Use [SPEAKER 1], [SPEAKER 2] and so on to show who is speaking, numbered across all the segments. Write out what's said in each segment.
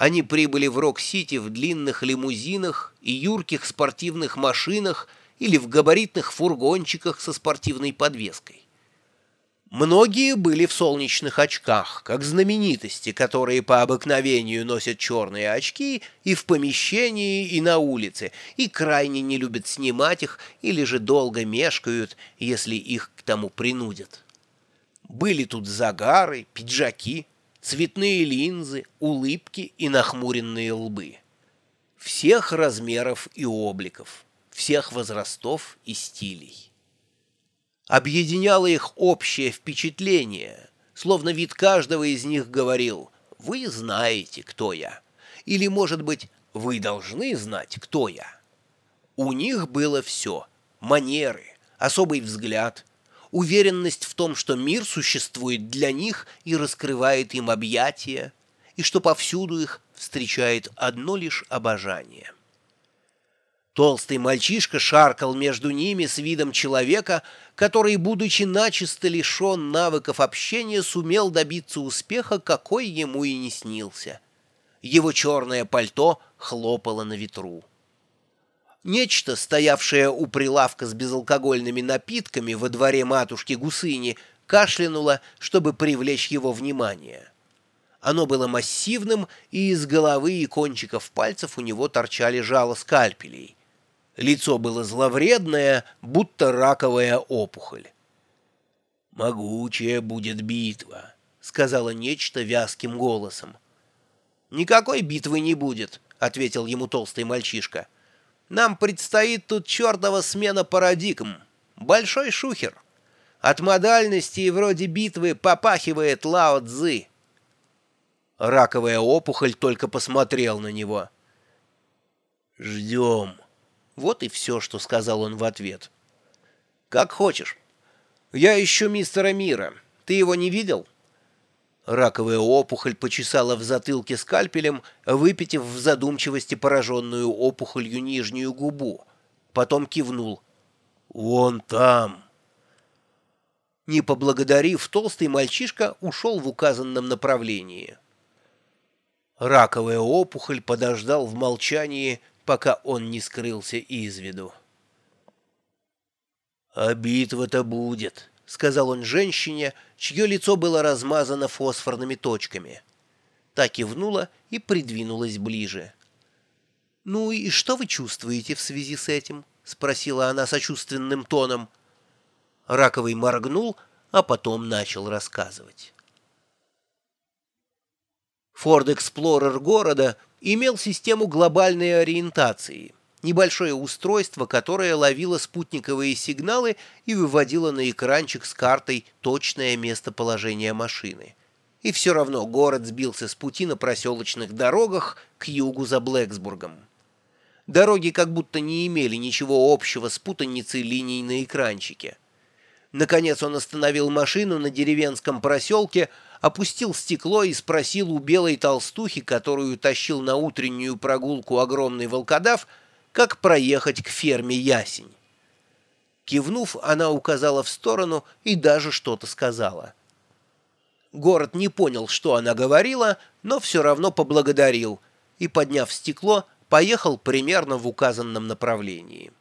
[SPEAKER 1] Они прибыли в Рок-Сити в длинных лимузинах и юрких спортивных машинах или в габаритных фургончиках со спортивной подвеской. Многие были в солнечных очках, как знаменитости, которые по обыкновению носят черные очки и в помещении, и на улице, и крайне не любят снимать их или же долго мешкают, если их к тому принудят. Были тут загары, пиджаки, цветные линзы, улыбки и нахмуренные лбы. Всех размеров и обликов, всех возрастов и стилей. Объединяло их общее впечатление, словно вид каждого из них говорил «Вы знаете, кто я» или, может быть, «Вы должны знать, кто я». У них было все — манеры, особый взгляд, уверенность в том, что мир существует для них и раскрывает им объятия, и что повсюду их встречает одно лишь обожание. Толстый мальчишка шаркал между ними с видом человека, который, будучи начисто лишен навыков общения, сумел добиться успеха, какой ему и не снился. Его черное пальто хлопало на ветру. Нечто, стоявшее у прилавка с безалкогольными напитками во дворе матушки Гусыни, кашлянуло, чтобы привлечь его внимание. Оно было массивным, и из головы и кончиков пальцев у него торчали жало скальпелей. Лицо было зловредное, будто раковая опухоль. «Могучая будет битва», — сказала нечто вязким голосом. «Никакой битвы не будет», — ответил ему толстый мальчишка. Нам предстоит тут чертова смена парадигм. Большой шухер. От модальности и вроде битвы попахивает Лао Цзы. Раковая опухоль только посмотрел на него. «Ждем». Вот и все, что сказал он в ответ. «Как хочешь. Я ищу мистера Мира. Ты его не видел?» Раковая опухоль почесала в затылке скальпелем, выпитив в задумчивости пораженную опухолью нижнюю губу. Потом кивнул. «Вон там!» Не поблагодарив, толстый мальчишка ушел в указанном направлении. Раковая опухоль подождал в молчании, пока он не скрылся из виду. «А битва-то будет», — сказал он женщине, чье лицо было размазано фосфорными точками. Та кивнула и придвинулась ближе. «Ну и что вы чувствуете в связи с этим?» — спросила она сочувственным тоном. Раковый моргнул, а потом начал рассказывать. Explorer города имел систему глобальной ориентации — небольшое устройство, которое ловило спутниковые сигналы и выводило на экранчик с картой точное местоположение машины. И все равно город сбился с пути на проселочных дорогах к югу за Блэксбургом. Дороги как будто не имели ничего общего с путаницей линий на экранчике. Наконец он остановил машину на деревенском проселке, опустил стекло и спросил у белой толстухи, которую тащил на утреннюю прогулку огромный волкодав, как проехать к ферме Ясень. Кивнув, она указала в сторону и даже что-то сказала. Город не понял, что она говорила, но все равно поблагодарил и, подняв стекло, поехал примерно в указанном направлении.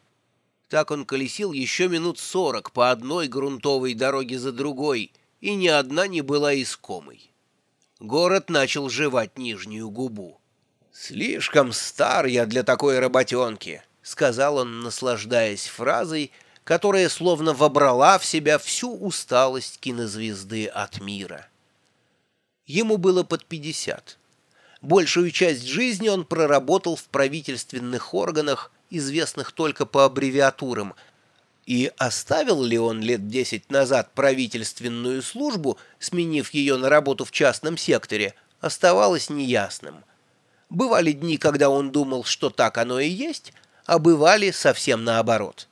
[SPEAKER 1] Так он колесил еще минут сорок по одной грунтовой дороге за другой, и ни одна не была искомой. Город начал жевать нижнюю губу. «Слишком стар я для такой работенки», — сказал он, наслаждаясь фразой, которая словно вобрала в себя всю усталость кинозвезды от мира. Ему было под пятьдесят. Большую часть жизни он проработал в правительственных органах, известных только по аббревиатурам, и оставил ли он лет десять назад правительственную службу, сменив ее на работу в частном секторе, оставалось неясным. Бывали дни, когда он думал, что так оно и есть, а бывали совсем наоборот.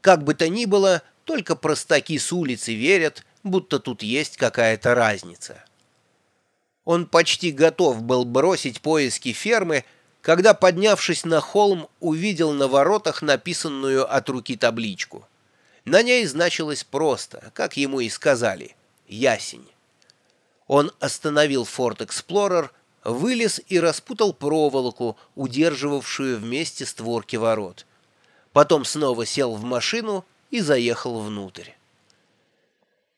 [SPEAKER 1] Как бы то ни было, только простаки с улицы верят, будто тут есть какая-то разница. Он почти готов был бросить поиски фермы, когда, поднявшись на холм, увидел на воротах написанную от руки табличку. На ней значилось просто, как ему и сказали, «Ясень». Он остановил Ford Explorer, вылез и распутал проволоку, удерживавшую вместе створки ворот. Потом снова сел в машину и заехал внутрь.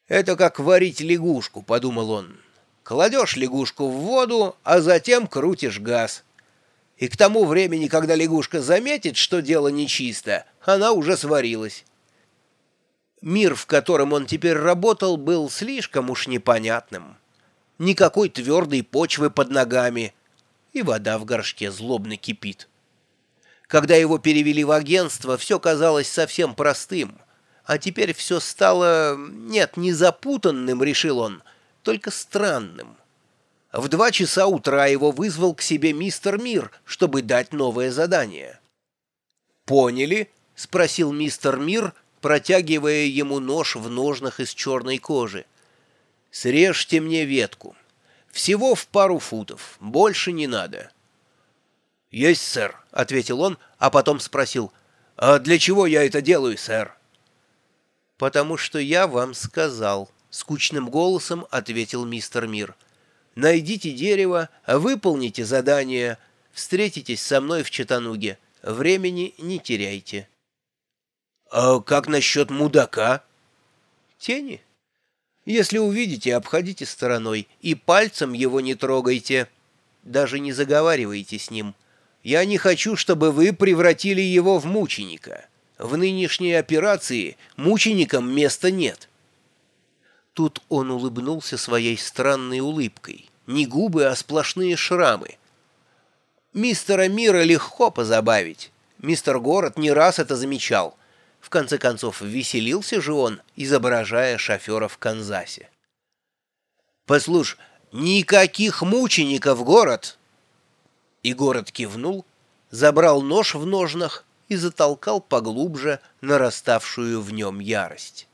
[SPEAKER 1] «Это как варить лягушку», — подумал он. «Кладешь лягушку в воду, а затем крутишь газ. И к тому времени, когда лягушка заметит, что дело нечисто, она уже сварилась». Мир, в котором он теперь работал, был слишком уж непонятным. Никакой твердой почвы под ногами, и вода в горшке злобно кипит. Когда его перевели в агентство, все казалось совсем простым, а теперь все стало, нет, не запутанным, решил он, только странным. В два часа утра его вызвал к себе мистер Мир, чтобы дать новое задание. «Поняли?» — спросил мистер Мир, протягивая ему нож в ножнах из черной кожи. «Срежьте мне ветку. Всего в пару футов. Больше не надо». «Есть, сэр», — ответил он, а потом спросил. «А для чего я это делаю, сэр?» «Потому что я вам сказал», — скучным голосом ответил мистер Мир. «Найдите дерево, выполните задание, встретитесь со мной в Чатануге. Времени не теряйте». «А как насчет мудака?» «Тени. Если увидите, обходите стороной и пальцем его не трогайте. Даже не заговаривайте с ним. Я не хочу, чтобы вы превратили его в мученика. В нынешней операции мученикам места нет». Тут он улыбнулся своей странной улыбкой. Не губы, а сплошные шрамы. Мистера Мира легко позабавить. Мистер Город не раз это замечал. В конце концов, веселился же он, изображая шофера в Канзасе. «Послушай, никаких мучеников, город!» И город кивнул, забрал нож в ножнах и затолкал поглубже нараставшую в нем ярость.